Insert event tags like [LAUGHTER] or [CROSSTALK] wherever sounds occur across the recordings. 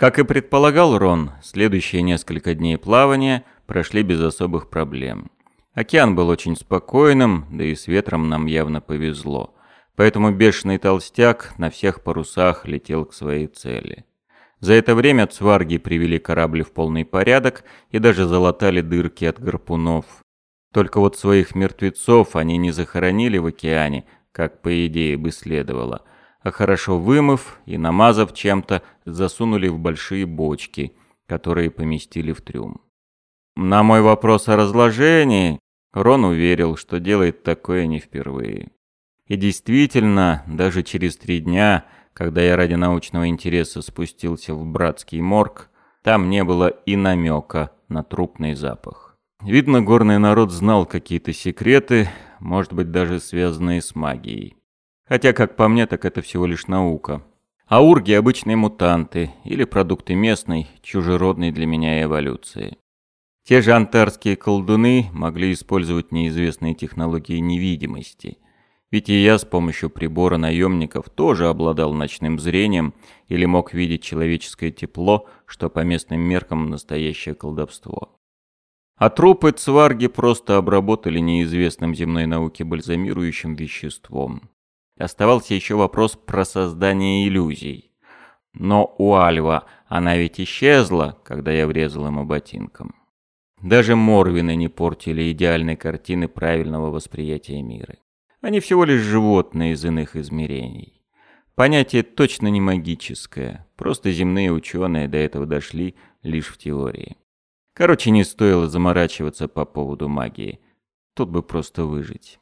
Как и предполагал Рон, следующие несколько дней плавания прошли без особых проблем. Океан был очень спокойным, да и с ветром нам явно повезло. Поэтому бешеный толстяк на всех парусах летел к своей цели. За это время цварги привели корабль в полный порядок и даже залатали дырки от гарпунов. Только вот своих мертвецов они не захоронили в океане, как по идее бы следовало, а хорошо вымыв и намазав чем-то, засунули в большие бочки, которые поместили в трюм. На мой вопрос о разложении Рон уверил, что делает такое не впервые. И действительно, даже через три дня – когда я ради научного интереса спустился в братский морг, там не было и намека на трупный запах. Видно, горный народ знал какие-то секреты, может быть, даже связанные с магией. Хотя, как по мне, так это всего лишь наука. А урги – обычные мутанты или продукты местной, чужеродной для меня эволюции. Те же антарские колдуны могли использовать неизвестные технологии невидимости – ведь и я с помощью прибора наемников тоже обладал ночным зрением или мог видеть человеческое тепло, что по местным меркам настоящее колдовство. А трупы цварги просто обработали неизвестным земной науке бальзамирующим веществом. Оставался еще вопрос про создание иллюзий. Но у Альва она ведь исчезла, когда я врезал ему ботинком. Даже Морвины не портили идеальной картины правильного восприятия мира. Они всего лишь животные из иных измерений. Понятие точно не магическое, просто земные ученые до этого дошли лишь в теории. Короче, не стоило заморачиваться по поводу магии. Тут бы просто выжить.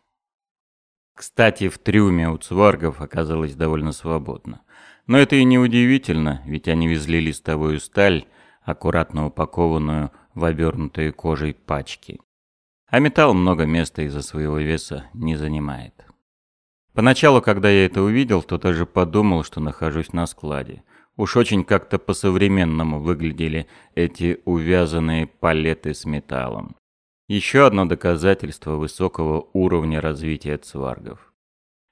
Кстати, в трюме у цваргов оказалось довольно свободно. Но это и не удивительно, ведь они везли листовую сталь, аккуратно упакованную в обернутые кожей пачки а металл много места из-за своего веса не занимает. Поначалу, когда я это увидел, то даже подумал, что нахожусь на складе. Уж очень как-то по-современному выглядели эти увязанные палеты с металлом. Еще одно доказательство высокого уровня развития цваргов.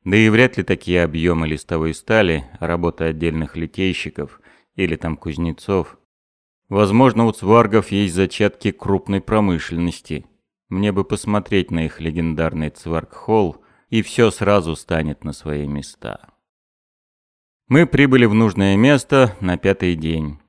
Да и вряд ли такие объемы листовой стали, работа отдельных литейщиков или там кузнецов. Возможно, у цваргов есть зачатки крупной промышленности – мне бы посмотреть на их легендарный Цваркхолл, и все сразу станет на свои места. Мы прибыли в нужное место на пятый день.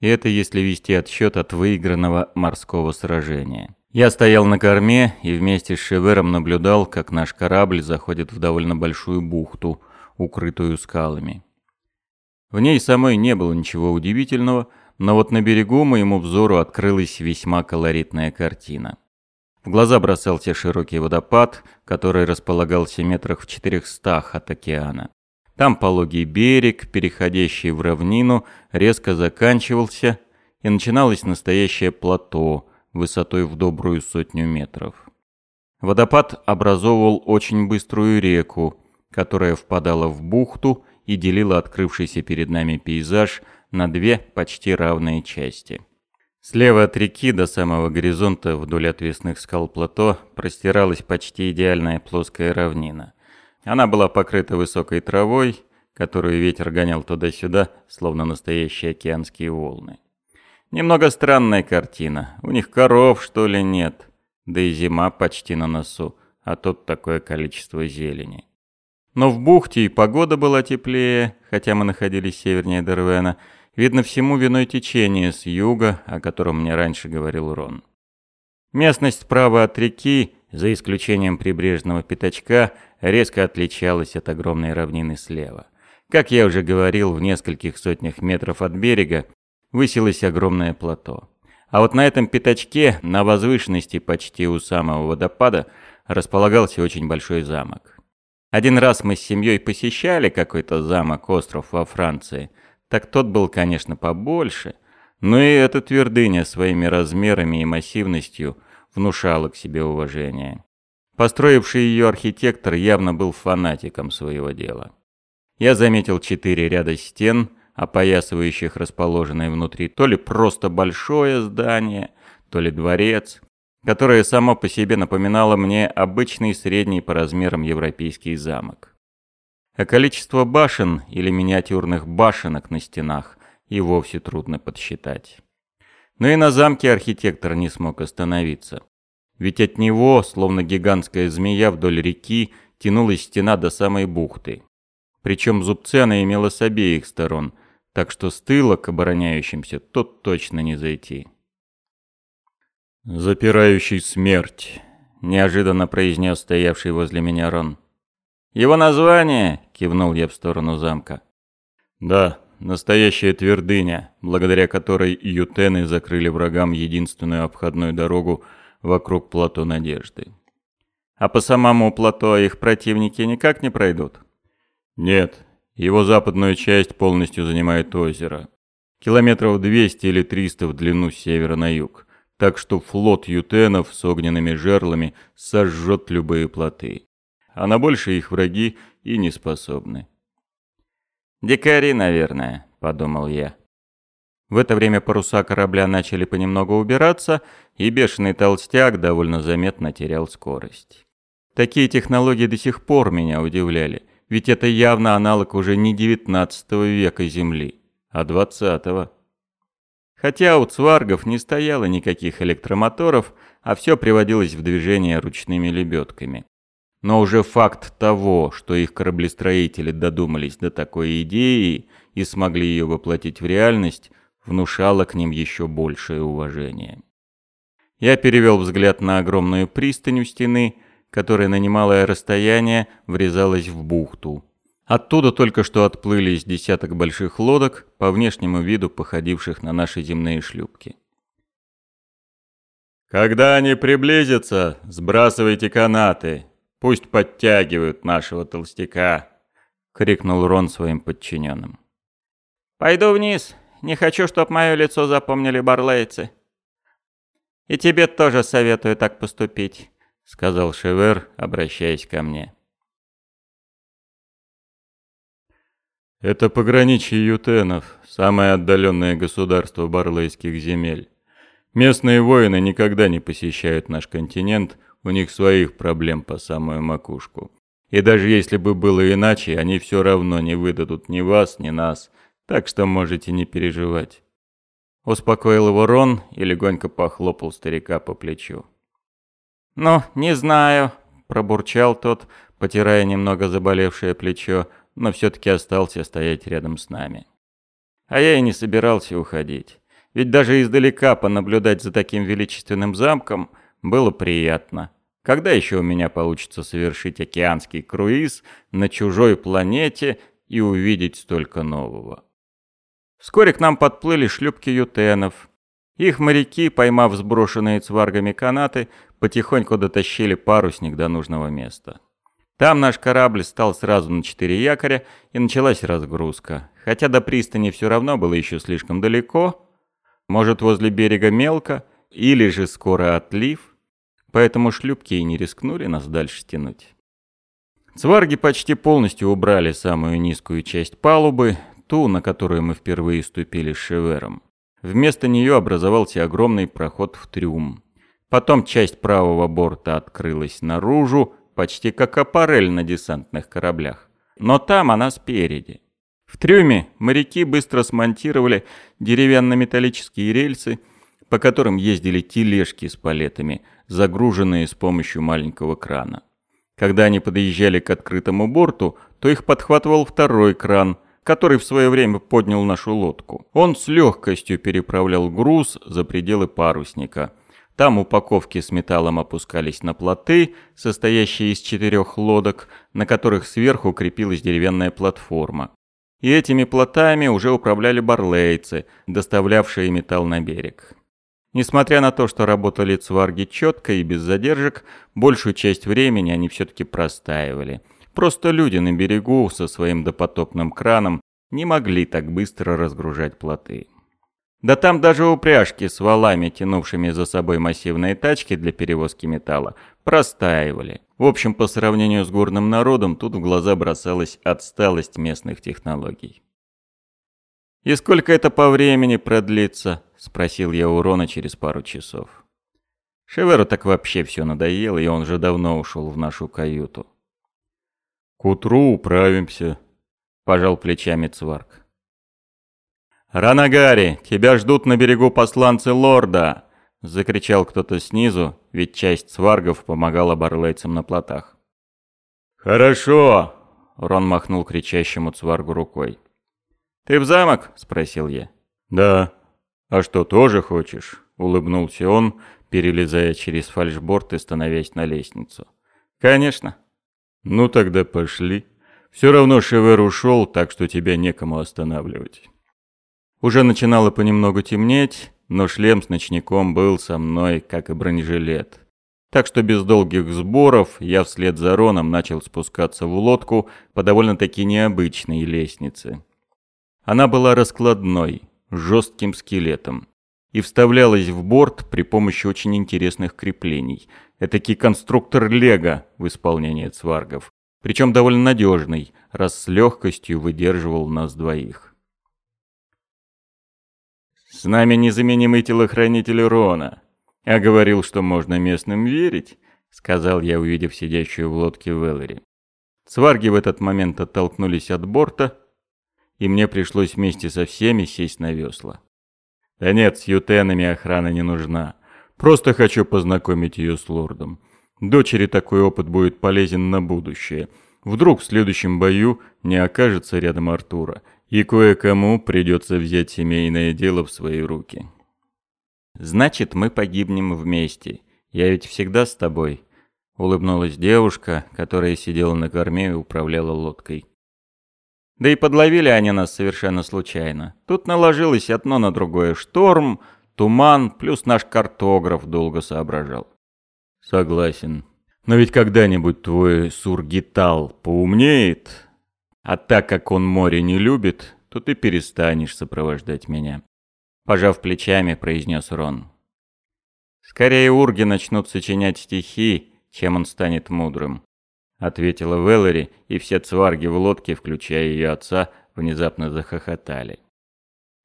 И это если вести отсчет от выигранного морского сражения. Я стоял на корме и вместе с Шевером наблюдал, как наш корабль заходит в довольно большую бухту, укрытую скалами. В ней самой не было ничего удивительного, но вот на берегу моему взору открылась весьма колоритная картина. В глаза бросался широкий водопад, который располагался метрах в четырехстах от океана. Там пологий берег, переходящий в равнину, резко заканчивался, и начиналось настоящее плато высотой в добрую сотню метров. Водопад образовывал очень быструю реку, которая впадала в бухту и делила открывшийся перед нами пейзаж на две почти равные части. Слева от реки до самого горизонта вдоль отвесных скал плато простиралась почти идеальная плоская равнина. Она была покрыта высокой травой, которую ветер гонял туда-сюда, словно настоящие океанские волны. Немного странная картина. У них коров, что ли, нет. Да и зима почти на носу, а тут такое количество зелени. Но в бухте и погода была теплее, хотя мы находились севернее Дервена, Видно, всему виной течение с юга, о котором мне раньше говорил Рон. Местность справа от реки, за исключением прибрежного пятачка, резко отличалась от огромной равнины слева. Как я уже говорил, в нескольких сотнях метров от берега высилось огромное плато. А вот на этом пятачке, на возвышенности почти у самого водопада, располагался очень большой замок. Один раз мы с семьей посещали какой-то замок-остров во Франции – так тот был, конечно, побольше, но и эта твердыня своими размерами и массивностью внушала к себе уважение. Построивший ее архитектор явно был фанатиком своего дела. Я заметил четыре ряда стен, опоясывающих расположенное внутри то ли просто большое здание, то ли дворец, которое само по себе напоминало мне обычный средний по размерам европейский замок а количество башен или миниатюрных башенок на стенах и вовсе трудно подсчитать. Но и на замке архитектор не смог остановиться. Ведь от него, словно гигантская змея вдоль реки, тянулась стена до самой бухты. Причем зубцы она имела с обеих сторон, так что с тыла к обороняющимся тот точно не зайти. «Запирающий смерть», — неожиданно произнес стоявший возле меня Рон. «Его название?» — кивнул я в сторону замка. «Да, настоящая твердыня, благодаря которой ютены закрыли врагам единственную обходную дорогу вокруг плато Надежды». «А по самому плато их противники никак не пройдут?» «Нет, его западную часть полностью занимает озеро. Километров 200 или 300 в длину с севера на юг, так что флот ютенов с огненными жерлами сожжет любые плоты а на больше их враги и не способны. «Дикари, наверное», — подумал я. В это время паруса корабля начали понемногу убираться, и бешеный толстяк довольно заметно терял скорость. Такие технологии до сих пор меня удивляли, ведь это явно аналог уже не 19 века Земли, а 20-го. Хотя у цваргов не стояло никаких электромоторов, а все приводилось в движение ручными лебедками. Но уже факт того, что их кораблестроители додумались до такой идеи и смогли ее воплотить в реальность, внушало к ним еще большее уважение. Я перевел взгляд на огромную пристань у стены, которая на немалое расстояние врезалась в бухту. Оттуда только что отплыли из десяток больших лодок, по внешнему виду походивших на наши земные шлюпки. «Когда они приблизятся, сбрасывайте канаты», Пусть подтягивают нашего толстяка!» — крикнул Рон своим подчиненным. «Пойду вниз. Не хочу, чтоб мое лицо запомнили барлейцы». «И тебе тоже советую так поступить», — сказал Шевер, обращаясь ко мне. «Это пограничье ютенов, самое отдаленное государство барлейских земель. Местные воины никогда не посещают наш континент, у них своих проблем по самую макушку. И даже если бы было иначе, они все равно не выдадут ни вас, ни нас, так что можете не переживать». Успокоил его Рон и легонько похлопал старика по плечу. «Ну, не знаю», — пробурчал тот, потирая немного заболевшее плечо, но все-таки остался стоять рядом с нами. А я и не собирался уходить. Ведь даже издалека понаблюдать за таким величественным замком — было приятно. Когда еще у меня получится совершить океанский круиз на чужой планете и увидеть столько нового? Вскоре к нам подплыли шлюпки ютенов. Их моряки, поймав сброшенные цваргами канаты, потихоньку дотащили парусник до нужного места. Там наш корабль стал сразу на четыре якоря, и началась разгрузка. Хотя до пристани все равно было еще слишком далеко, может, возле берега мелко, или же скоро отлив, поэтому шлюпки и не рискнули нас дальше тянуть. Цварги почти полностью убрали самую низкую часть палубы, ту, на которую мы впервые ступили с Шевером. Вместо нее образовался огромный проход в трюм. Потом часть правого борта открылась наружу, почти как аппарель на десантных кораблях. Но там она спереди. В трюме моряки быстро смонтировали деревянно-металлические рельсы, по которым ездили тележки с палетами, загруженные с помощью маленького крана. Когда они подъезжали к открытому борту, то их подхватывал второй кран, который в свое время поднял нашу лодку. Он с легкостью переправлял груз за пределы парусника. Там упаковки с металлом опускались на плоты, состоящие из четырех лодок, на которых сверху крепилась деревянная платформа. И этими плотами уже управляли барлейцы, доставлявшие металл на берег. Несмотря на то, что работали цварги четко и без задержек, большую часть времени они все-таки простаивали. Просто люди на берегу со своим допотопным краном не могли так быстро разгружать плоты. Да там даже упряжки с валами, тянувшими за собой массивные тачки для перевозки металла, простаивали. В общем, по сравнению с горным народом, тут в глаза бросалась отсталость местных технологий. «И сколько это по времени продлится?» — спросил я у Рона через пару часов. Шеверу так вообще все надоело, и он же давно ушел в нашу каюту. «К утру управимся», — пожал плечами Цварк. «Ранагари, тебя ждут на берегу посланцы лорда!» — закричал кто-то снизу, ведь часть сваргов помогала барлейцам на плотах. «Хорошо!» — Рон махнул кричащему цваргу рукой. «Ты в замок?» — спросил я. «Да. А что, тоже хочешь?» — улыбнулся он, перелезая через фальшборд и становясь на лестницу. «Конечно». «Ну тогда пошли. Все равно Шевер ушел, так что тебя некому останавливать». Уже начинало понемногу темнеть, но шлем с ночником был со мной, как и бронежилет. Так что без долгих сборов я вслед за Роном начал спускаться в лодку по довольно-таки необычной лестнице. Она была раскладной, жестким скелетом, и вставлялась в борт при помощи очень интересных креплений. Этакий конструктор Лего в исполнении цваргов, причем довольно надежный, раз с легкостью выдерживал нас двоих. С нами незаменимый телохранитель Рона. А говорил, что можно местным верить, сказал я, увидев сидящую в лодке Веллери. Сварги в этот момент оттолкнулись от борта, и мне пришлось вместе со всеми сесть на весла. Да нет, с ютенами охрана не нужна. Просто хочу познакомить ее с лордом. Дочери такой опыт будет полезен на будущее. Вдруг в следующем бою не окажется рядом Артура, и кое-кому придется взять семейное дело в свои руки. «Значит, мы погибнем вместе. Я ведь всегда с тобой», — улыбнулась девушка, которая сидела на корме и управляла лодкой. Да и подловили они нас совершенно случайно. Тут наложилось одно на другое. Шторм, туман, плюс наш картограф долго соображал. Согласен. Но ведь когда-нибудь твой сургитал поумнеет, а так как он море не любит, то ты перестанешь сопровождать меня. Пожав плечами, произнес Рон. Скорее урги начнут сочинять стихи, чем он станет мудрым. Ответила Веллери, и все цварги в лодке, включая ее отца, внезапно захохотали.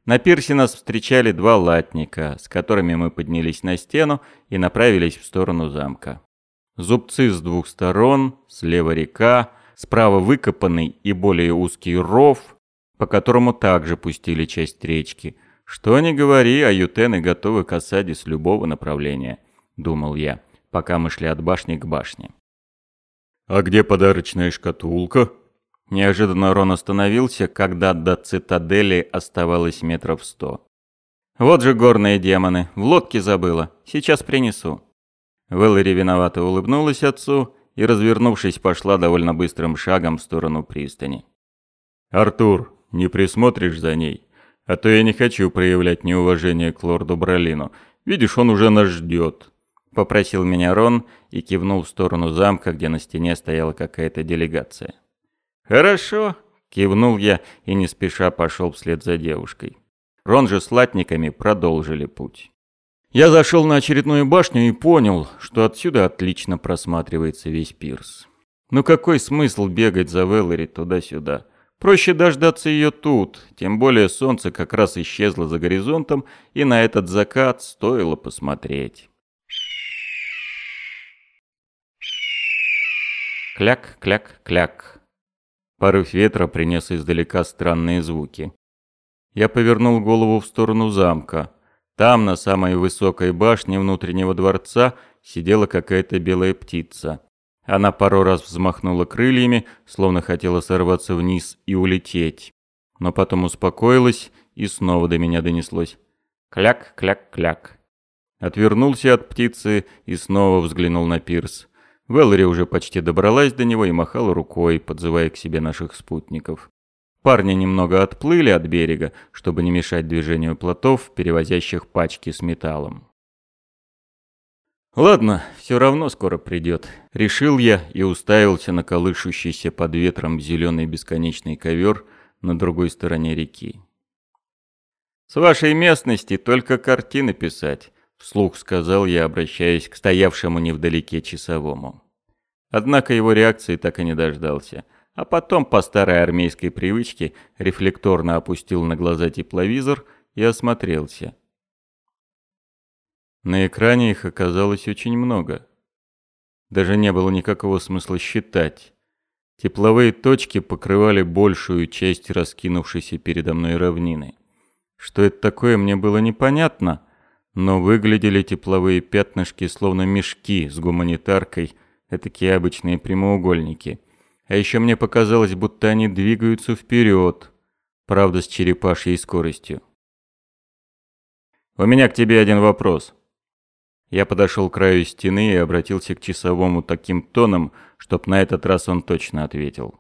На пирсе нас встречали два латника, с которыми мы поднялись на стену и направились в сторону замка. Зубцы с двух сторон, слева река, Справа выкопанный и более узкий ров, по которому также пустили часть речки. Что ни говори, а ютены готовы к осаде с любого направления, думал я, пока мы шли от башни к башне. «А где подарочная шкатулка?» Неожиданно Рон остановился, когда до цитадели оставалось метров сто. «Вот же горные демоны, в лодке забыла, сейчас принесу». Вэллори виновато улыбнулась отцу и, развернувшись, пошла довольно быстрым шагом в сторону пристани. «Артур, не присмотришь за ней? А то я не хочу проявлять неуважение к лорду Бролину. Видишь, он уже нас ждет», — попросил меня Рон и кивнул в сторону замка, где на стене стояла какая-то делегация. «Хорошо», — кивнул я и не спеша пошел вслед за девушкой. Рон же с латниками продолжили путь. Я зашел на очередную башню и понял, что отсюда отлично просматривается весь пирс. Ну какой смысл бегать за Веллери туда-сюда? Проще дождаться ее тут, тем более солнце как раз исчезло за горизонтом, и на этот закат стоило посмотреть. Кляк, кляк, кляк. Порыв ветра принес издалека странные звуки. Я повернул голову в сторону замка. Там, на самой высокой башне внутреннего дворца, сидела какая-то белая птица. Она пару раз взмахнула крыльями, словно хотела сорваться вниз и улететь. Но потом успокоилась, и снова до меня донеслось. Кляк, кляк, кляк. Отвернулся от птицы и снова взглянул на пирс. Веллери уже почти добралась до него и махала рукой, подзывая к себе наших спутников. Парни немного отплыли от берега, чтобы не мешать движению плотов, перевозящих пачки с металлом. Ладно, все равно скоро придет. Решил я и уставился на колышущийся под ветром зеленый бесконечный ковер на другой стороне реки. «С вашей местности только картины писать», — вслух сказал я, обращаясь к стоявшему невдалеке часовому. Однако его реакции так и не дождался — а потом по старой армейской привычке рефлекторно опустил на глаза тепловизор и осмотрелся. На экране их оказалось очень много. Даже не было никакого смысла считать. Тепловые точки покрывали большую часть раскинувшейся передо мной равнины. Что это такое, мне было непонятно, но выглядели тепловые пятнышки словно мешки с гуманитаркой, такие обычные прямоугольники. А еще мне показалось, будто они двигаются вперед, правда с черепашьей скоростью. «У меня к тебе один вопрос». Я подошел к краю стены и обратился к часовому таким тоном, чтоб на этот раз он точно ответил.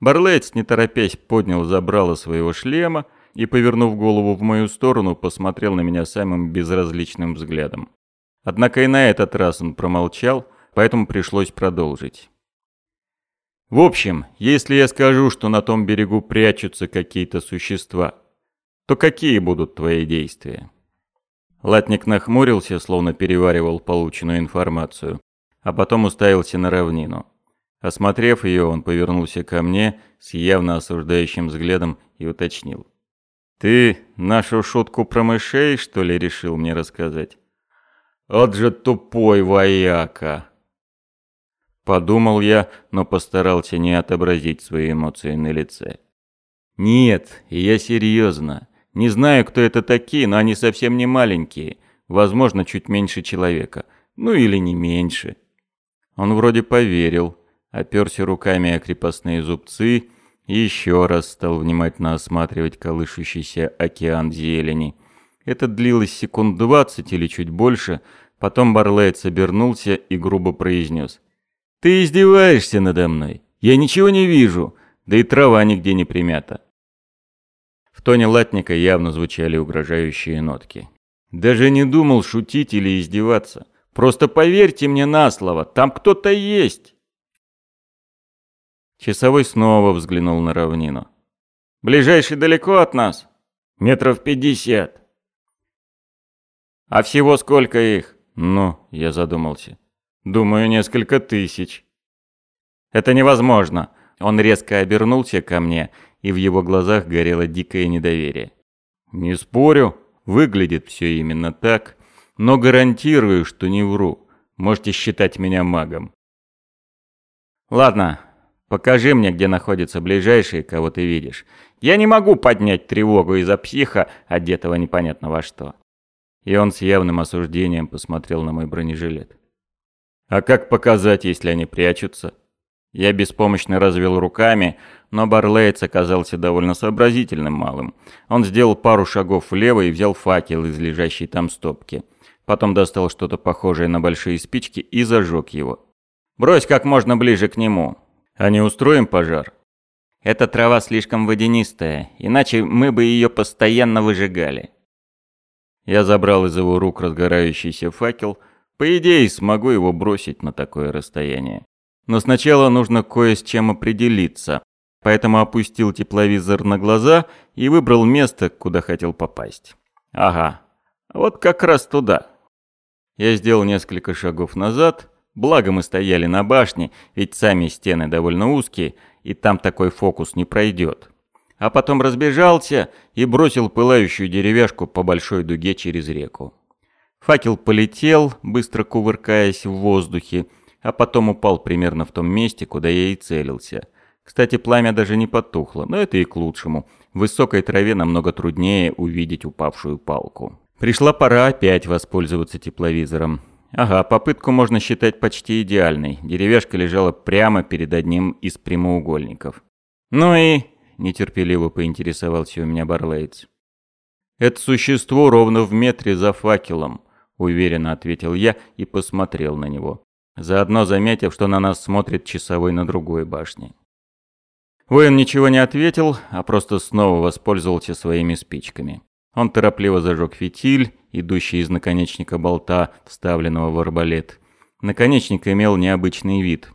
Барлейтс, не торопясь, поднял забрало своего шлема и, повернув голову в мою сторону, посмотрел на меня самым безразличным взглядом. Однако и на этот раз он промолчал, поэтому пришлось продолжить. В общем, если я скажу, что на том берегу прячутся какие-то существа, то какие будут твои действия? Латник нахмурился, словно переваривал полученную информацию, а потом уставился на равнину. Осмотрев ее, он повернулся ко мне с явно осуждающим взглядом и уточнил. «Ты нашу шутку про мышей, что ли, решил мне рассказать?» «От же тупой вояка!» Подумал я, но постарался не отобразить свои эмоции на лице. «Нет, я серьезно. Не знаю, кто это такие, но они совсем не маленькие. Возможно, чуть меньше человека. Ну или не меньше». Он вроде поверил, оперся руками о крепостные зубцы еще раз стал внимательно осматривать колышущийся океан зелени. Это длилось секунд двадцать или чуть больше, потом Барлейц обернулся и грубо произнес. «Ты издеваешься надо мной? Я ничего не вижу, да и трава нигде не примята». В тоне латника явно звучали угрожающие нотки. «Даже не думал шутить или издеваться. Просто поверьте мне на слово, там кто-то есть!» Часовой снова взглянул на равнину. «Ближайший далеко от нас?» «Метров пятьдесят». «А всего сколько их?» «Ну», — я задумался. «Думаю, несколько тысяч». «Это невозможно!» Он резко обернулся ко мне, и в его глазах горело дикое недоверие. «Не спорю, выглядит все именно так, но гарантирую, что не вру. Можете считать меня магом». «Ладно, Покажи мне, где находятся ближайшие, кого ты видишь. Я не могу поднять тревогу из-за психа, одетого непонятно во что». И он с явным осуждением посмотрел на мой бронежилет. «А как показать, если они прячутся?» Я беспомощно развел руками, но Барлейц оказался довольно сообразительным малым. Он сделал пару шагов влево и взял факел из лежащей там стопки. Потом достал что-то похожее на большие спички и зажег его. «Брось как можно ближе к нему. А не устроим пожар? Эта трава слишком водянистая, иначе мы бы ее постоянно выжигали. Я забрал из его рук разгорающийся факел. По идее, смогу его бросить на такое расстояние. Но сначала нужно кое с чем определиться. Поэтому опустил тепловизор на глаза и выбрал место, куда хотел попасть. Ага, вот как раз туда. Я сделал несколько шагов назад, Благо мы стояли на башне, ведь сами стены довольно узкие, и там такой фокус не пройдет. А потом разбежался и бросил пылающую деревяшку по большой дуге через реку. Факел полетел, быстро кувыркаясь в воздухе, а потом упал примерно в том месте, куда я и целился. Кстати, пламя даже не потухло, но это и к лучшему. В высокой траве намного труднее увидеть упавшую палку. Пришла пора опять воспользоваться тепловизором. Ага, попытку можно считать почти идеальной. Деревяшка лежала прямо перед одним из прямоугольников. «Ну и...» – нетерпеливо поинтересовался у меня Барлейтс. «Это существо ровно в метре за факелом», – уверенно ответил я и посмотрел на него, заодно заметив, что на нас смотрит часовой на другой башне. Воин ничего не ответил, а просто снова воспользовался своими спичками. Он торопливо зажег фитиль, идущий из наконечника болта, вставленного в арбалет. Наконечник имел необычный вид.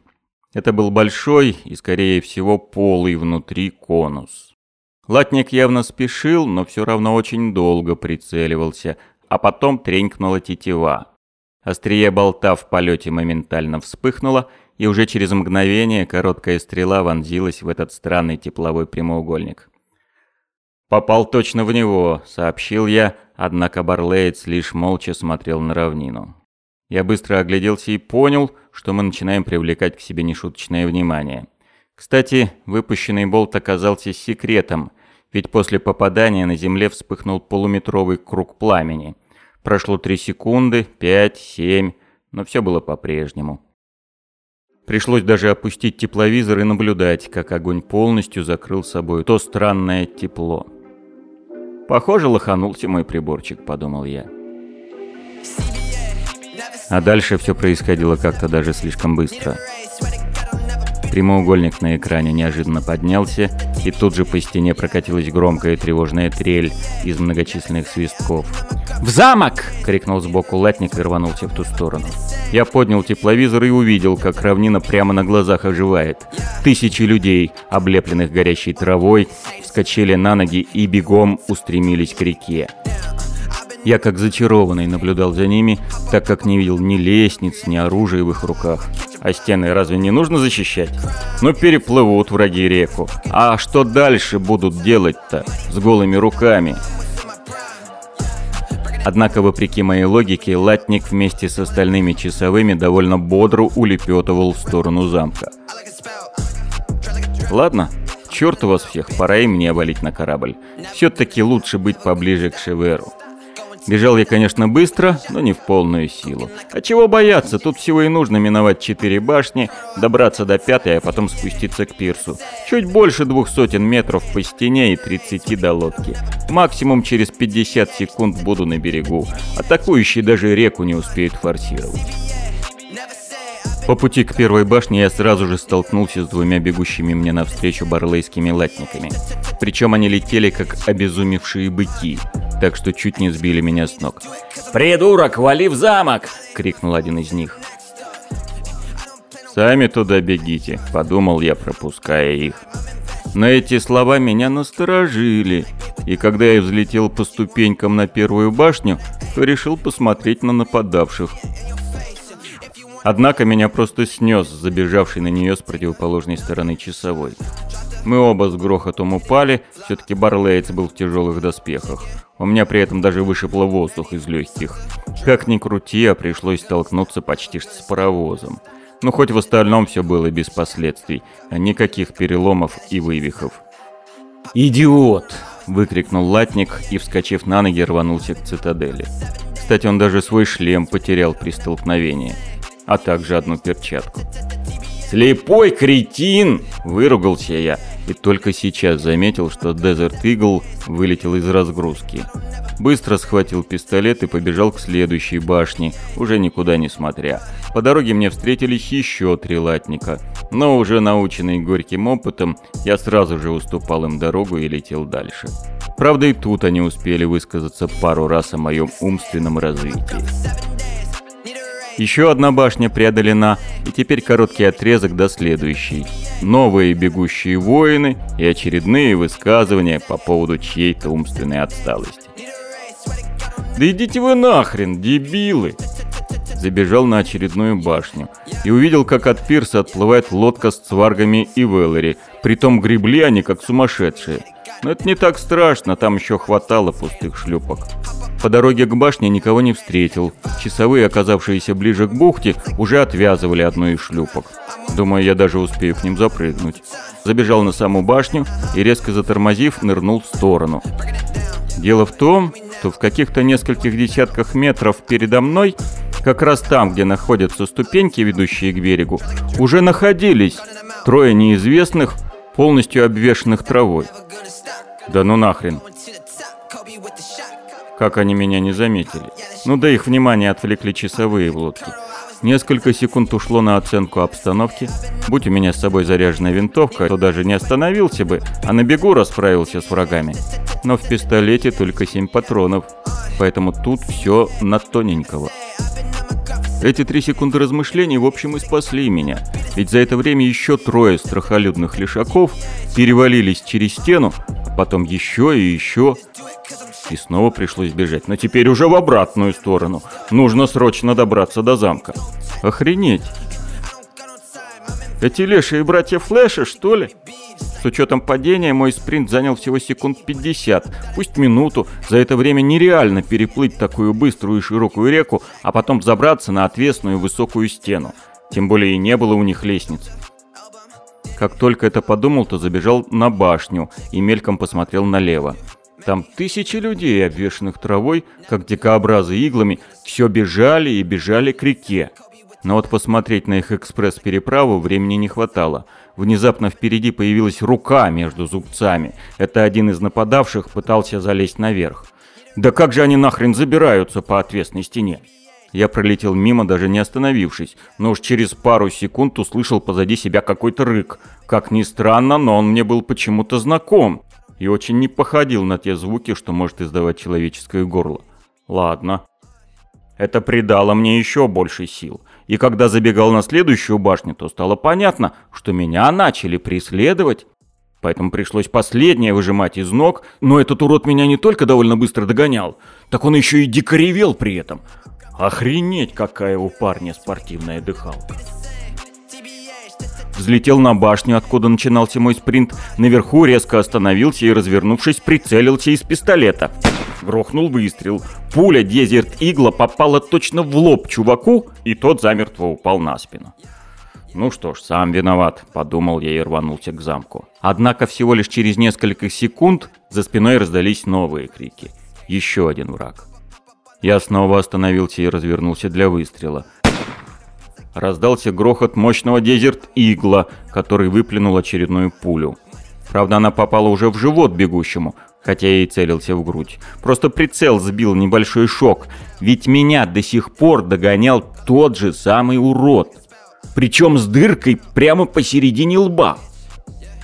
Это был большой и, скорее всего, полый внутри конус. Латник явно спешил, но все равно очень долго прицеливался, а потом тренькнула тетива. Острие болта в полете моментально вспыхнуло, и уже через мгновение короткая стрела вонзилась в этот странный тепловой прямоугольник. «Попал точно в него», — сообщил я, однако Барлеец лишь молча смотрел на равнину. Я быстро огляделся и понял, что мы начинаем привлекать к себе нешуточное внимание. Кстати, выпущенный болт оказался секретом, Ведь после попадания на земле вспыхнул полуметровый круг пламени. Прошло три секунды, пять, семь, но все было по-прежнему. Пришлось даже опустить тепловизор и наблюдать, как огонь полностью закрыл собой то странное тепло. «Похоже, лоханулся мой приборчик», — подумал я. А дальше все происходило как-то даже слишком быстро. Прямоугольник на экране неожиданно поднялся, и тут же по стене прокатилась громкая тревожная трель из многочисленных свистков. «В замок!» — крикнул сбоку латник и рванулся в ту сторону. Я поднял тепловизор и увидел, как равнина прямо на глазах оживает. Тысячи людей, облепленных горящей травой, вскочили на ноги и бегом устремились к реке. Я как зачарованный наблюдал за ними, так как не видел ни лестниц, ни оружия в их руках. А стены разве не нужно защищать? Ну переплывут враги реку. А что дальше будут делать-то с голыми руками? Однако, вопреки моей логике, латник вместе с остальными часовыми довольно бодро улепетывал в сторону замка. Ладно, черт вас всех, пора и мне валить на корабль. Все-таки лучше быть поближе к Шеверу. Бежал я, конечно, быстро, но не в полную силу. А чего бояться, тут всего и нужно миновать четыре башни, добраться до пятой, а потом спуститься к пирсу. Чуть больше двух сотен метров по стене и 30 до лодки. Максимум через 50 секунд буду на берегу. Атакующий даже реку не успеет форсировать. По пути к первой башне я сразу же столкнулся с двумя бегущими мне навстречу барлейскими латниками. Причем они летели как обезумевшие быки, так что чуть не сбили меня с ног. «Придурок, вали в замок!» — крикнул один из них. «Сами туда бегите», — подумал я, пропуская их. Но эти слова меня насторожили, и когда я взлетел по ступенькам на первую башню, то решил посмотреть на нападавших. Однако меня просто снес забежавший на нее с противоположной стороны часовой. Мы оба с грохотом упали, все-таки Барлеец был в тяжелых доспехах. У меня при этом даже вышибло воздух из легких. Как ни крути, а пришлось столкнуться почти с паровозом. Но хоть в остальном все было без последствий, а никаких переломов и вывихов. «Идиот!» — выкрикнул латник и, вскочив на ноги, рванулся к цитадели. Кстати, он даже свой шлем потерял при столкновении а также одну перчатку. «Слепой кретин!» – выругался я, и только сейчас заметил, что Desert Eagle вылетел из разгрузки. Быстро схватил пистолет и побежал к следующей башне, уже никуда не смотря. По дороге мне встретились еще три латника, но уже наученный горьким опытом, я сразу же уступал им дорогу и летел дальше. Правда и тут они успели высказаться пару раз о моем умственном развитии. Еще одна башня преодолена, и теперь короткий отрезок до следующей. Новые бегущие воины и очередные высказывания по поводу чьей-то умственной отсталости. «Да идите вы нахрен, дебилы!» Забежал на очередную башню и увидел, как от пирса отплывает лодка с цваргами и веллери, притом гребли они как сумасшедшие. Но это не так страшно, там еще хватало пустых шлюпок. По дороге к башне никого не встретил. Часовые, оказавшиеся ближе к бухте, уже отвязывали одну из шлюпок. Думаю, я даже успею к ним запрыгнуть. Забежал на саму башню и, резко затормозив, нырнул в сторону. Дело в том, что в каких-то нескольких десятках метров передо мной, как раз там, где находятся ступеньки, ведущие к берегу, уже находились трое неизвестных, полностью обвешанных травой. Да ну нахрен. Как они меня не заметили. Ну да их внимание отвлекли часовые в лодке. Несколько секунд ушло на оценку обстановки. Будь у меня с собой заряженная винтовка, то даже не остановился бы, а на бегу расправился с врагами. Но в пистолете только 7 патронов, поэтому тут все на тоненького. Эти три секунды размышлений в общем и спасли меня, ведь за это время еще трое страхолюдных лишаков перевалились через стену, а потом еще и еще, и снова пришлось бежать, но теперь уже в обратную сторону. Нужно срочно добраться до замка. Охренеть. Эти лешие братья Флэша, что ли? С учетом падения мой спринт занял всего секунд 50, пусть минуту. За это время нереально переплыть такую быструю и широкую реку, а потом забраться на отвесную высокую стену. Тем более и не было у них лестниц. Как только это подумал, то забежал на башню и мельком посмотрел налево. Там тысячи людей, обвешанных травой, как дикообразы иглами, все бежали и бежали к реке. Но вот посмотреть на их экспресс-переправу времени не хватало. Внезапно впереди появилась рука между зубцами. Это один из нападавших пытался залезть наверх. Да как же они нахрен забираются по отвесной стене? Я пролетел мимо, даже не остановившись, но уж через пару секунд услышал позади себя какой-то рык. Как ни странно, но он мне был почему-то знаком и очень не походил на те звуки, что может издавать человеческое горло. Ладно. Это придало мне еще больше сил. И когда забегал на следующую башню, то стало понятно, что меня начали преследовать. Поэтому пришлось последнее выжимать из ног, но этот урод меня не только довольно быстро догонял, так он еще и дико ревел при этом. Охренеть, какая у парня спортивная дыхалка. Взлетел на башню, откуда начинался мой спринт. Наверху резко остановился и, развернувшись, прицелился из пистолета. Грохнул выстрел. Пуля Дезерт Игла попала точно в лоб чуваку, и тот замертво упал на спину. Ну что ж, сам виноват, подумал я и рванулся к замку. Однако всего лишь через несколько секунд за спиной раздались новые крики. Еще один враг. Я снова остановился и развернулся для выстрела. Раздался грохот мощного дезерт-игла, который выплюнул очередную пулю. Правда, она попала уже в живот бегущему, хотя я и целился в грудь. Просто прицел сбил небольшой шок, ведь меня до сих пор догонял тот же самый урод. Причем с дыркой прямо посередине лба.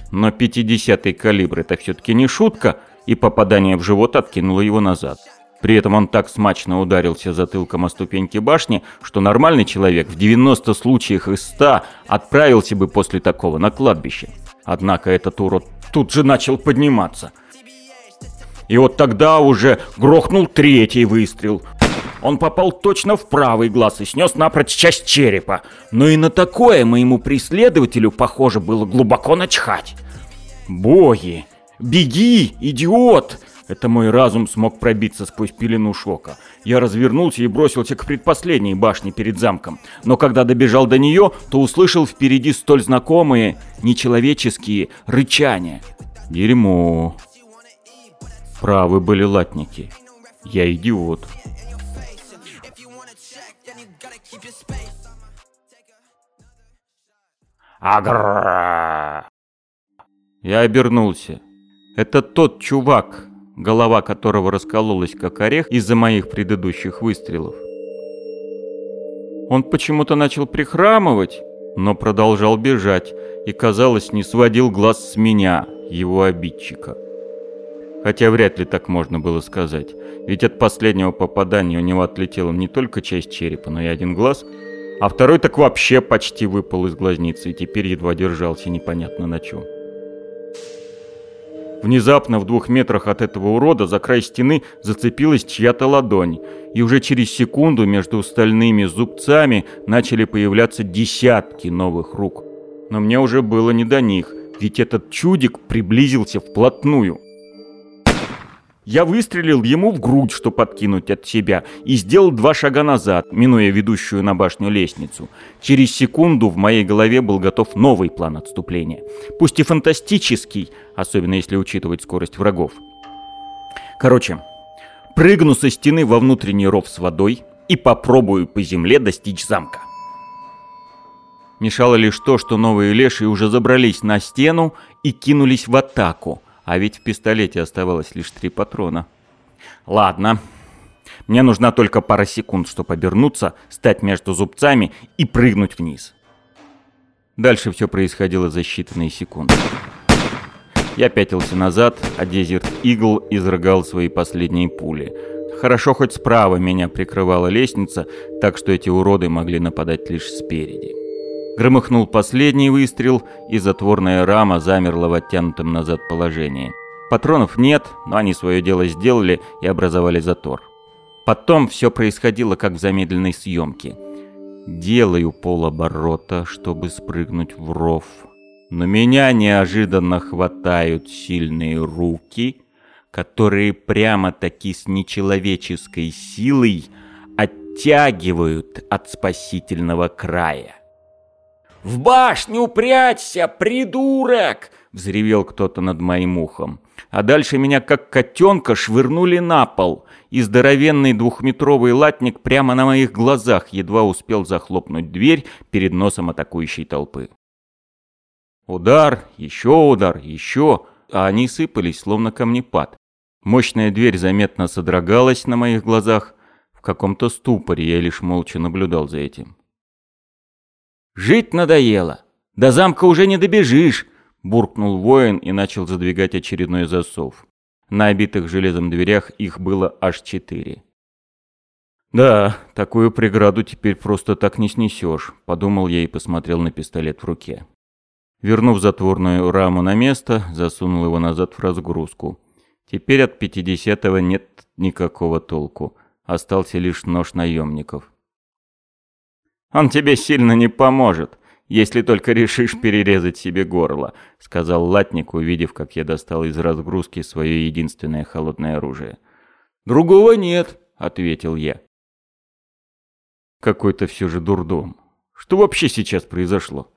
Но 50-й калибр это все-таки не шутка, и попадание в живот откинуло его назад. При этом он так смачно ударился затылком о ступеньки башни, что нормальный человек в 90 случаях из 100 отправился бы после такого на кладбище. Однако этот урод тут же начал подниматься. И вот тогда уже грохнул третий выстрел. Он попал точно в правый глаз и снес напрочь часть черепа. Но и на такое моему преследователю, похоже, было глубоко начхать. «Боги! Беги, идиот!» Это мой разум смог пробиться сквозь пелену шока. Я развернулся и бросился к предпоследней башне перед замком. Но когда добежал до нее, то услышал впереди столь знакомые, нечеловеческие рычания. Дерьмо. Правы были латники. Я идиот. Агра! Я обернулся. Это тот чувак, голова которого раскололась как орех из-за моих предыдущих выстрелов. Он почему-то начал прихрамывать, но продолжал бежать и, казалось, не сводил глаз с меня, его обидчика. Хотя вряд ли так можно было сказать, ведь от последнего попадания у него отлетела не только часть черепа, но и один глаз, а второй так вообще почти выпал из глазницы и теперь едва держался непонятно на чем. Внезапно в двух метрах от этого урода за край стены зацепилась чья-то ладонь, и уже через секунду между стальными зубцами начали появляться десятки новых рук. Но мне уже было не до них, ведь этот чудик приблизился вплотную. Я выстрелил ему в грудь, чтобы подкинуть от себя, и сделал два шага назад, минуя ведущую на башню лестницу. Через секунду в моей голове был готов новый план отступления. Пусть и фантастический, особенно если учитывать скорость врагов. Короче, прыгну со стены во внутренний ров с водой и попробую по земле достичь замка. Мешало лишь то, что новые леши уже забрались на стену и кинулись в атаку – а ведь в пистолете оставалось лишь три патрона. Ладно. Мне нужна только пара секунд, чтобы обернуться, стать между зубцами и прыгнуть вниз. Дальше все происходило за считанные секунды. Я пятился назад, а Дезерт Игл изрыгал свои последние пули. Хорошо хоть справа меня прикрывала лестница, так что эти уроды могли нападать лишь спереди. Громыхнул последний выстрел, и затворная рама замерла в оттянутом назад положении. Патронов нет, но они свое дело сделали и образовали затор. Потом все происходило как в замедленной съемке. Делаю полоборота, чтобы спрыгнуть в ров. Но меня неожиданно хватают сильные руки, которые прямо-таки с нечеловеческой силой оттягивают от спасительного края. «В башню прячься, придурок!» — взревел кто-то над моим ухом. А дальше меня как котенка швырнули на пол, и здоровенный двухметровый латник прямо на моих глазах едва успел захлопнуть дверь перед носом атакующей толпы. Удар, еще удар, еще, а они сыпались, словно камнепад. Мощная дверь заметно содрогалась на моих глазах. В каком-то ступоре я лишь молча наблюдал за этим. «Жить надоело! До замка уже не добежишь!» Буркнул воин и начал задвигать очередной засов. На обитых железом дверях их было аж четыре. «Да, такую преграду теперь просто так не снесешь», — подумал я и посмотрел на пистолет в руке. Вернув затворную раму на место, засунул его назад в разгрузку. Теперь от пятидесятого нет никакого толку. Остался лишь нож наемников. «Он тебе сильно не поможет», если только решишь перерезать себе горло», — сказал латник, увидев, как я достал из разгрузки свое единственное холодное оружие. «Другого нет», — ответил я. Какой-то все же дурдом. Что вообще сейчас произошло?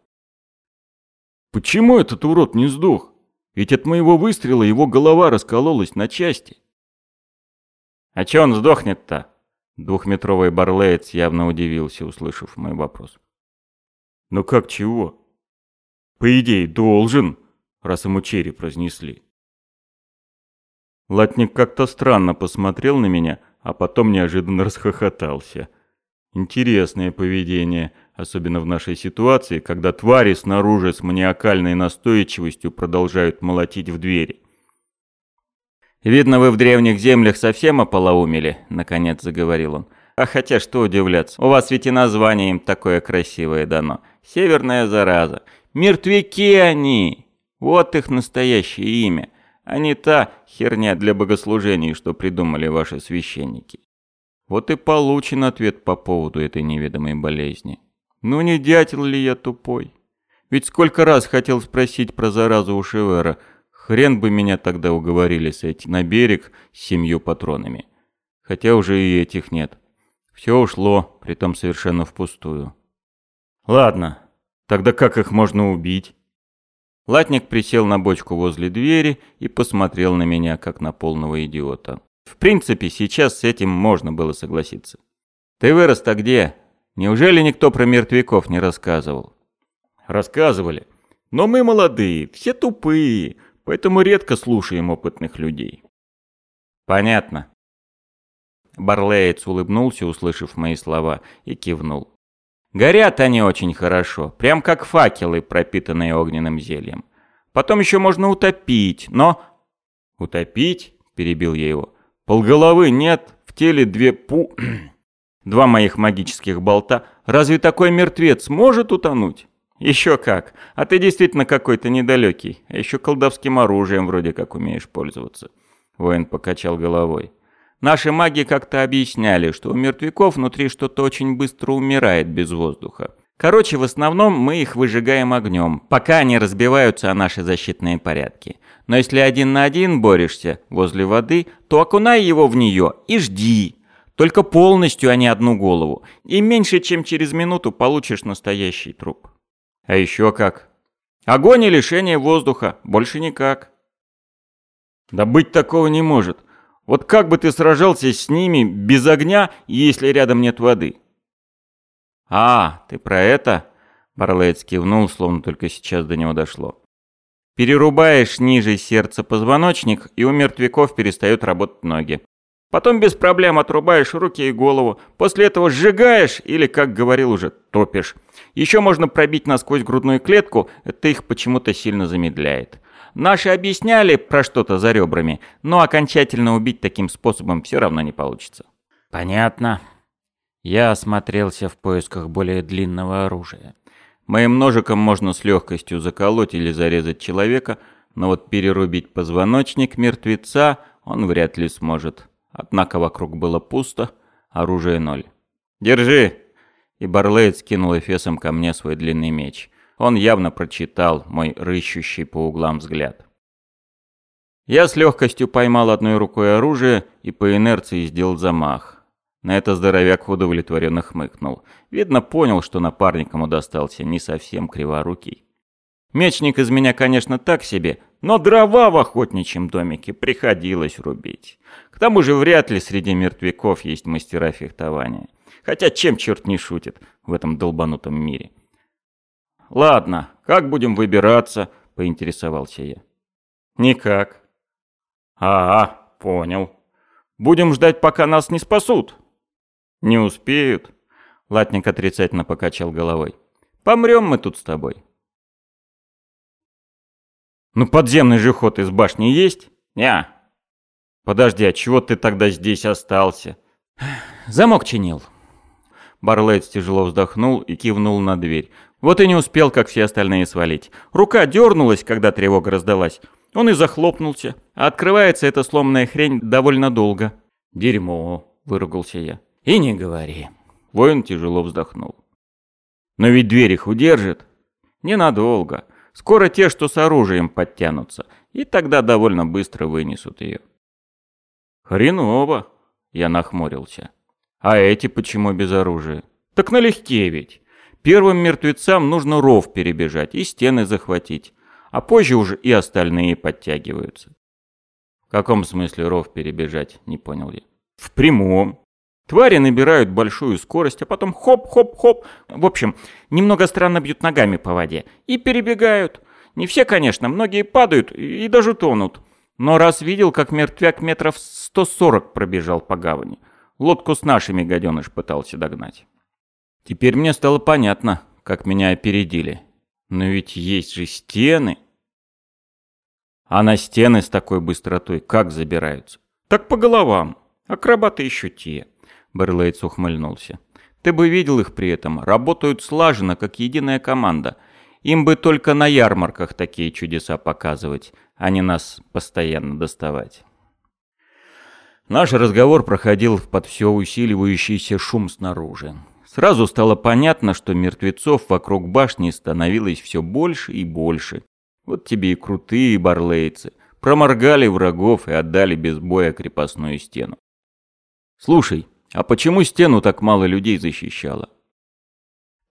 Почему этот урод не сдох? Ведь от моего выстрела его голова раскололась на части. А че он сдохнет-то? Двухметровый барлеец явно удивился, услышав мой вопрос. Но как чего? По идее, должен, раз ему череп разнесли. Латник как-то странно посмотрел на меня, а потом неожиданно расхохотался. Интересное поведение, особенно в нашей ситуации, когда твари снаружи с маниакальной настойчивостью продолжают молотить в двери. «Видно, вы в древних землях совсем ополоумели», — наконец заговорил он. «А хотя что удивляться, у вас ведь и название им такое красивое дано. Северная зараза. Мертвяки они! Вот их настоящее имя, а не та херня для богослужений, что придумали ваши священники. Вот и получен ответ по поводу этой неведомой болезни. Ну не дятел ли я тупой? Ведь сколько раз хотел спросить про заразу у Шевера, хрен бы меня тогда уговорили сойти на берег с семью патронами. Хотя уже и этих нет. Все ушло, притом совершенно впустую. Ладно, тогда как их можно убить? Латник присел на бочку возле двери и посмотрел на меня, как на полного идиота. В принципе, сейчас с этим можно было согласиться. Ты вырос-то где? Неужели никто про мертвяков не рассказывал? Рассказывали. Но мы молодые, все тупые, поэтому редко слушаем опытных людей. Понятно. Барлеец улыбнулся, услышав мои слова, и кивнул. Горят они очень хорошо, прям как факелы, пропитанные огненным зельем. Потом еще можно утопить, но... Утопить? Перебил я его. Полголовы нет, в теле две пу... [CLEARS THROAT] Два моих магических болта. Разве такой мертвец может утонуть? Еще как. А ты действительно какой-то недалекий. А еще колдовским оружием вроде как умеешь пользоваться. Воин покачал головой. Наши маги как-то объясняли, что у мертвяков внутри что-то очень быстро умирает без воздуха. Короче, в основном мы их выжигаем огнем, пока они разбиваются о наши защитные порядки. Но если один на один борешься возле воды, то окунай его в нее и жди. Только полностью, а не одну голову. И меньше чем через минуту получишь настоящий труп. А еще как? Огонь и лишение воздуха, больше никак. Да быть такого не может. Вот как бы ты сражался с ними без огня, если рядом нет воды? А, ты про это? Барлеец кивнул, словно только сейчас до него дошло. Перерубаешь ниже сердца позвоночник, и у мертвяков перестают работать ноги. Потом без проблем отрубаешь руки и голову. После этого сжигаешь или, как говорил уже, топишь. Еще можно пробить насквозь грудную клетку, это их почему-то сильно замедляет. Наши объясняли про что-то за ребрами, но окончательно убить таким способом все равно не получится. Понятно. Я осмотрелся в поисках более длинного оружия. Моим ножиком можно с легкостью заколоть или зарезать человека, но вот перерубить позвоночник мертвеца он вряд ли сможет. Однако вокруг было пусто, оружие ноль. «Держи!» И Барлейд скинул эфесом ко мне свой длинный меч. Он явно прочитал мой рыщущий по углам взгляд. Я с легкостью поймал одной рукой оружие и по инерции сделал замах. На это здоровяк удовлетворенно хмыкнул. Видно, понял, что напарник ему достался не совсем криворукий. Мечник из меня, конечно, так себе, но дрова в охотничьем домике приходилось рубить. К тому же вряд ли среди мертвяков есть мастера фехтования. Хотя чем черт не шутит в этом долбанутом мире. «Ладно, как будем выбираться?» — поинтересовался я. «Никак». «А, понял. Будем ждать, пока нас не спасут». «Не успеют», — Латник отрицательно покачал головой. «Помрем мы тут с тобой». «Ну подземный же ход из башни есть?» «Не». «Подожди, а чего ты тогда здесь остался?» «Замок чинил». Барлетс тяжело вздохнул и кивнул на дверь. Вот и не успел, как все остальные, свалить. Рука дернулась, когда тревога раздалась. Он и захлопнулся. А открывается эта сломанная хрень довольно долго. «Дерьмо», — выругался я. «И не говори». Воин тяжело вздохнул. «Но ведь дверь их удержит». «Ненадолго. Скоро те, что с оружием, подтянутся. И тогда довольно быстро вынесут ее». «Хреново», — я нахмурился. А эти почему без оружия? Так налегке ведь. Первым мертвецам нужно ров перебежать и стены захватить, а позже уже и остальные подтягиваются. В каком смысле ров перебежать, не понял я. В прямом. Твари набирают большую скорость, а потом хоп-хоп-хоп. В общем, немного странно бьют ногами по воде. И перебегают. Не все, конечно, многие падают и даже тонут. Но раз видел, как мертвяк метров 140 пробежал по гавани. Лодку с нашими гаденыш пытался догнать. Теперь мне стало понятно, как меня опередили. Но ведь есть же стены. А на стены с такой быстротой как забираются? Так по головам. Акробаты еще те. Берлейтс ухмыльнулся. Ты бы видел их при этом. Работают слаженно, как единая команда. Им бы только на ярмарках такие чудеса показывать, а не нас постоянно доставать. Наш разговор проходил под все усиливающийся шум снаружи. Сразу стало понятно, что мертвецов вокруг башни становилось все больше и больше. Вот тебе и крутые барлейцы. Проморгали врагов и отдали без боя крепостную стену. Слушай, а почему стену так мало людей защищало?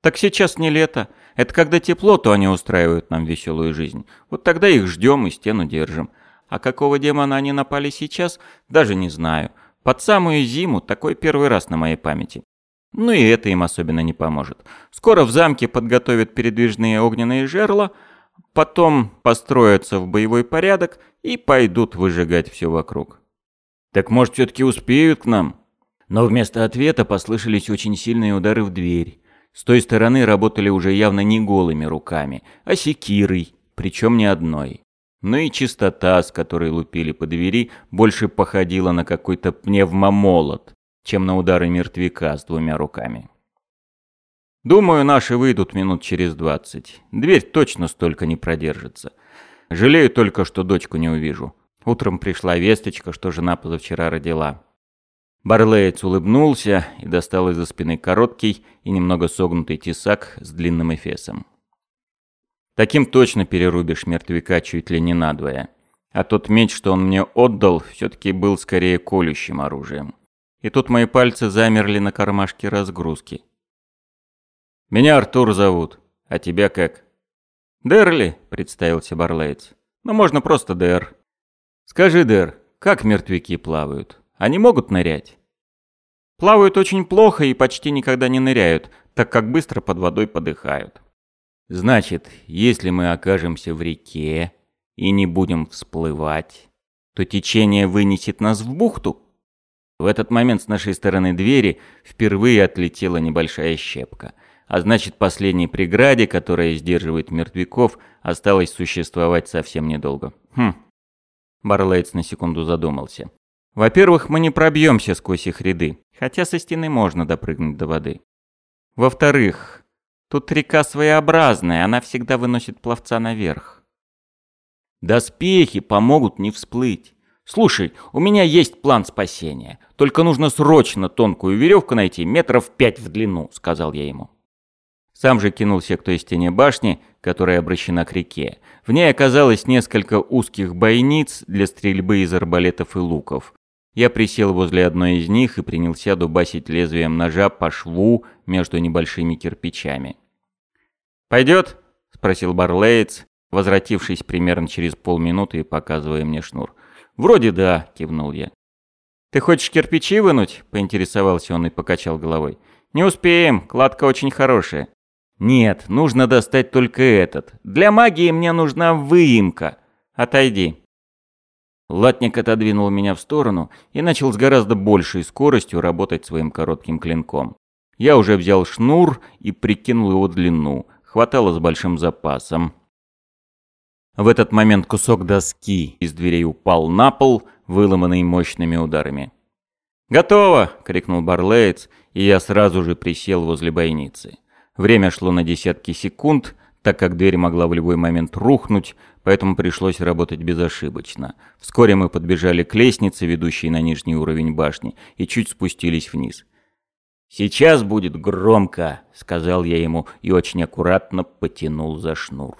Так сейчас не лето. Это когда тепло, то они устраивают нам веселую жизнь. Вот тогда их ждем и стену держим. А какого демона они напали сейчас, даже не знаю. Под самую зиму такой первый раз на моей памяти. Ну и это им особенно не поможет. Скоро в замке подготовят передвижные огненные жерла, потом построятся в боевой порядок и пойдут выжигать все вокруг. Так может все-таки успеют к нам? Но вместо ответа послышались очень сильные удары в дверь. С той стороны работали уже явно не голыми руками, а секирой, причем не одной но и чистота, с которой лупили по двери, больше походила на какой-то пневмомолот, чем на удары мертвяка с двумя руками. Думаю, наши выйдут минут через двадцать. Дверь точно столько не продержится. Жалею только, что дочку не увижу. Утром пришла весточка, что жена позавчера родила. Барлеец улыбнулся и достал из-за спины короткий и немного согнутый тесак с длинным эфесом. Таким точно перерубишь мертвяка чуть ли не надвое. А тот меч, что он мне отдал, все-таки был скорее колющим оружием. И тут мои пальцы замерли на кармашке разгрузки. «Меня Артур зовут. А тебя как?» «Дерли», — представился Барлейц. «Ну, можно просто Дэр». «Скажи, Дэр, как мертвяки плавают? Они могут нырять?» «Плавают очень плохо и почти никогда не ныряют, так как быстро под водой подыхают. Значит, если мы окажемся в реке и не будем всплывать, то течение вынесет нас в бухту. В этот момент с нашей стороны двери впервые отлетела небольшая щепка. А значит, последней преграде, которая сдерживает мертвяков, осталось существовать совсем недолго. Хм. Барлейтс на секунду задумался. Во-первых, мы не пробьемся сквозь их ряды, хотя со стены можно допрыгнуть до воды. Во-вторых, Тут река своеобразная, она всегда выносит пловца наверх. Доспехи помогут не всплыть. Слушай, у меня есть план спасения. Только нужно срочно тонкую веревку найти, метров пять в длину, сказал я ему. Сам же кинулся к той стене башни, которая обращена к реке. В ней оказалось несколько узких бойниц для стрельбы из арбалетов и луков. Я присел возле одной из них и принялся дубасить лезвием ножа по шву между небольшими кирпичами. «Пойдет?» — спросил Барлеец, возвратившись примерно через полминуты и показывая мне шнур. «Вроде да», — кивнул я. «Ты хочешь кирпичи вынуть?» — поинтересовался он и покачал головой. «Не успеем, кладка очень хорошая». «Нет, нужно достать только этот. Для магии мне нужна выемка. Отойди». Латник отодвинул меня в сторону и начал с гораздо большей скоростью работать своим коротким клинком. Я уже взял шнур и прикинул его длину. Хватало с большим запасом. В этот момент кусок доски из дверей упал на пол, выломанный мощными ударами. «Готово!» — крикнул Барлеец, и я сразу же присел возле бойницы. Время шло на десятки секунд, так как дверь могла в любой момент рухнуть, поэтому пришлось работать безошибочно. Вскоре мы подбежали к лестнице, ведущей на нижний уровень башни, и чуть спустились вниз. «Сейчас будет громко», — сказал я ему и очень аккуратно потянул за шнур.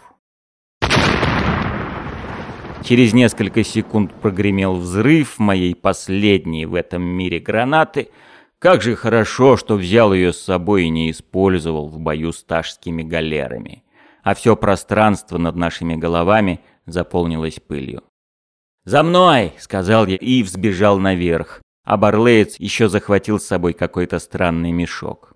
Через несколько секунд прогремел взрыв моей последней в этом мире гранаты. Как же хорошо, что взял ее с собой и не использовал в бою с ташскими галерами а все пространство над нашими головами заполнилось пылью. «За мной!» — сказал я и взбежал наверх, а Барлеец еще захватил с собой какой-то странный мешок.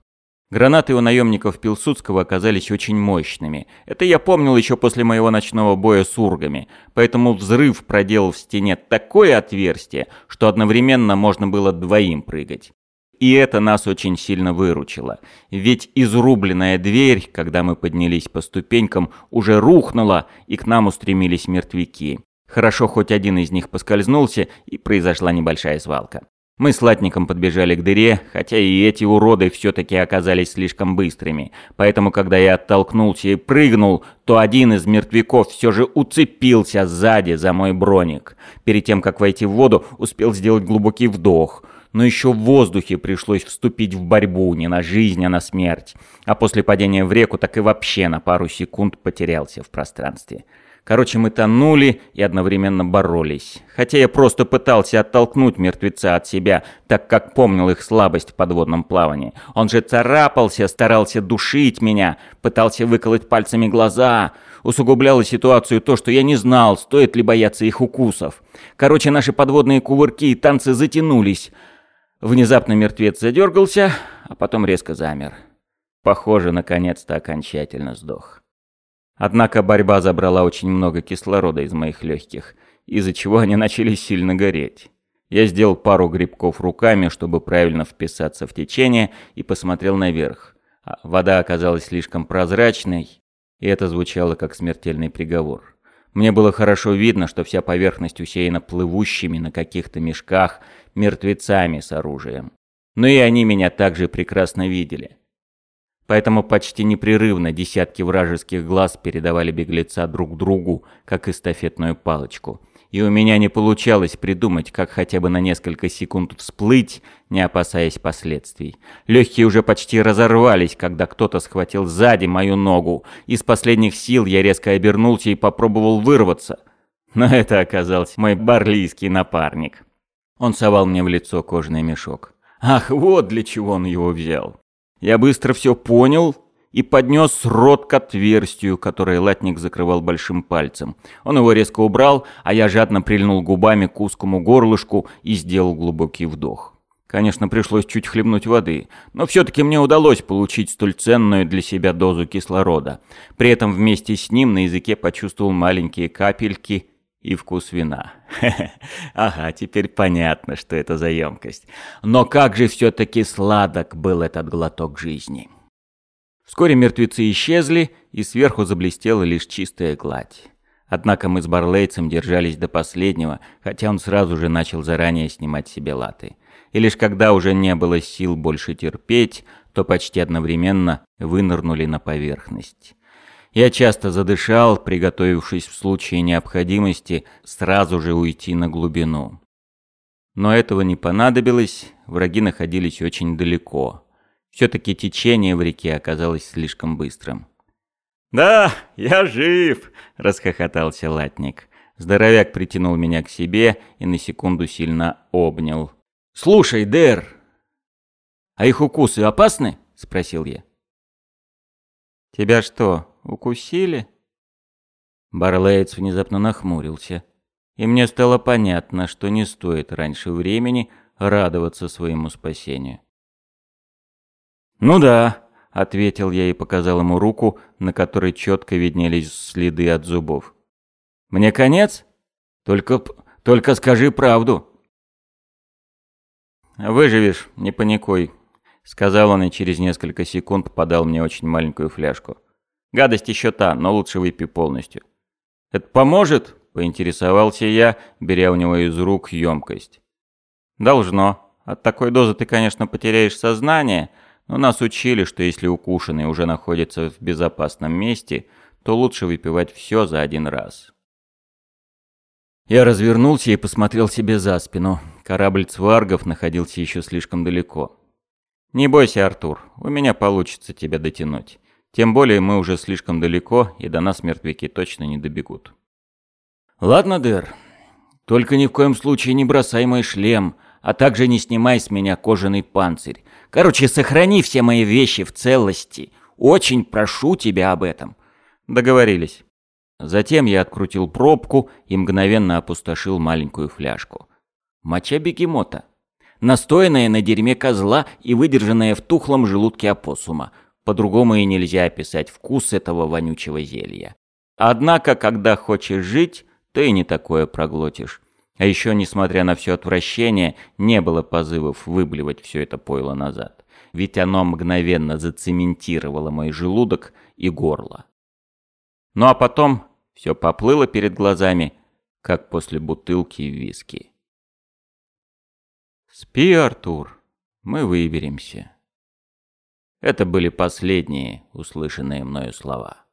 Гранаты у наемников Пилсудского оказались очень мощными. Это я помнил еще после моего ночного боя с ургами, поэтому взрыв проделал в стене такое отверстие, что одновременно можно было двоим прыгать. И это нас очень сильно выручило. Ведь изрубленная дверь, когда мы поднялись по ступенькам, уже рухнула, и к нам устремились мертвяки. Хорошо, хоть один из них поскользнулся, и произошла небольшая свалка. Мы с латником подбежали к дыре, хотя и эти уроды все-таки оказались слишком быстрыми. Поэтому, когда я оттолкнулся и прыгнул, то один из мертвяков все же уцепился сзади за мой броник. Перед тем, как войти в воду, успел сделать глубокий вдох – но еще в воздухе пришлось вступить в борьбу не на жизнь, а на смерть. А после падения в реку так и вообще на пару секунд потерялся в пространстве. Короче, мы тонули и одновременно боролись. Хотя я просто пытался оттолкнуть мертвеца от себя, так как помнил их слабость в подводном плавании. Он же царапался, старался душить меня, пытался выколоть пальцами глаза. Усугубляло ситуацию то, что я не знал, стоит ли бояться их укусов. Короче, наши подводные кувырки и танцы затянулись. Внезапно мертвец задергался, а потом резко замер. Похоже, наконец-то окончательно сдох. Однако борьба забрала очень много кислорода из моих легких, из-за чего они начали сильно гореть. Я сделал пару грибков руками, чтобы правильно вписаться в течение, и посмотрел наверх. А вода оказалась слишком прозрачной, и это звучало как смертельный приговор. Мне было хорошо видно, что вся поверхность усеяна плывущими на каких-то мешках мертвецами с оружием. Но и они меня также прекрасно видели. Поэтому почти непрерывно десятки вражеских глаз передавали беглеца друг другу, как эстафетную палочку. И у меня не получалось придумать, как хотя бы на несколько секунд всплыть, не опасаясь последствий. Легкие уже почти разорвались, когда кто-то схватил сзади мою ногу. Из последних сил я резко обернулся и попробовал вырваться. Но это оказался мой барлийский напарник. Он совал мне в лицо кожаный мешок. Ах, вот для чего он его взял. Я быстро все понял и поднес рот к отверстию, которое латник закрывал большим пальцем. Он его резко убрал, а я жадно прильнул губами к узкому горлышку и сделал глубокий вдох. Конечно, пришлось чуть хлебнуть воды, но все-таки мне удалось получить столь ценную для себя дозу кислорода. При этом вместе с ним на языке почувствовал маленькие капельки и вкус вина. [LAUGHS] Ага, теперь понятно, что это за емкость. Но как же все-таки сладок был этот глоток жизни. Вскоре мертвецы исчезли, и сверху заблестела лишь чистая гладь. Однако мы с Барлейцем держались до последнего, хотя он сразу же начал заранее снимать себе латы. И лишь когда уже не было сил больше терпеть, то почти одновременно вынырнули на поверхность. Я часто задышал, приготовившись в случае необходимости сразу же уйти на глубину. Но этого не понадобилось, враги находились очень далеко. Все-таки течение в реке оказалось слишком быстрым. «Да, я жив!» — расхохотался латник. Здоровяк притянул меня к себе и на секунду сильно обнял. «Слушай, Дэр, а их укусы опасны?» – спросил я. «Тебя что, укусили?» Барлеец внезапно нахмурился, и мне стало понятно, что не стоит раньше времени радоваться своему спасению. «Ну да», — ответил я и показал ему руку, на которой четко виднелись следы от зубов. «Мне конец? Только, только скажи правду». «Выживешь, не паникуй», — сказал он и через несколько секунд подал мне очень маленькую фляжку. «Гадость еще та, но лучше выпей полностью». «Это поможет?» — поинтересовался я, беря у него из рук емкость. «Должно. От такой дозы ты, конечно, потеряешь сознание, но нас учили, что если укушенный уже находится в безопасном месте, то лучше выпивать все за один раз». Я развернулся и посмотрел себе за спину. Корабль цваргов находился еще слишком далеко. «Не бойся, Артур, у меня получится тебя дотянуть. Тем более мы уже слишком далеко, и до нас мертвяки точно не добегут». «Ладно, Дэр, только ни в коем случае не бросай мой шлем, а также не снимай с меня кожаный панцирь. Короче, сохрани все мои вещи в целости. Очень прошу тебя об этом». Договорились. Затем я открутил пробку и мгновенно опустошил маленькую фляжку. Моча бегемота. Настоянная на дерьме козла и выдержанная в тухлом желудке опоссума. По-другому и нельзя описать вкус этого вонючего зелья. Однако, когда хочешь жить, ты и не такое проглотишь. А еще, несмотря на все отвращение, не было позывов выблевать все это пойло назад. Ведь оно мгновенно зацементировало мой желудок и горло. Ну а потом все поплыло перед глазами, как после бутылки виски. «Спи, Артур, мы выберемся». Это были последние услышанные мною слова.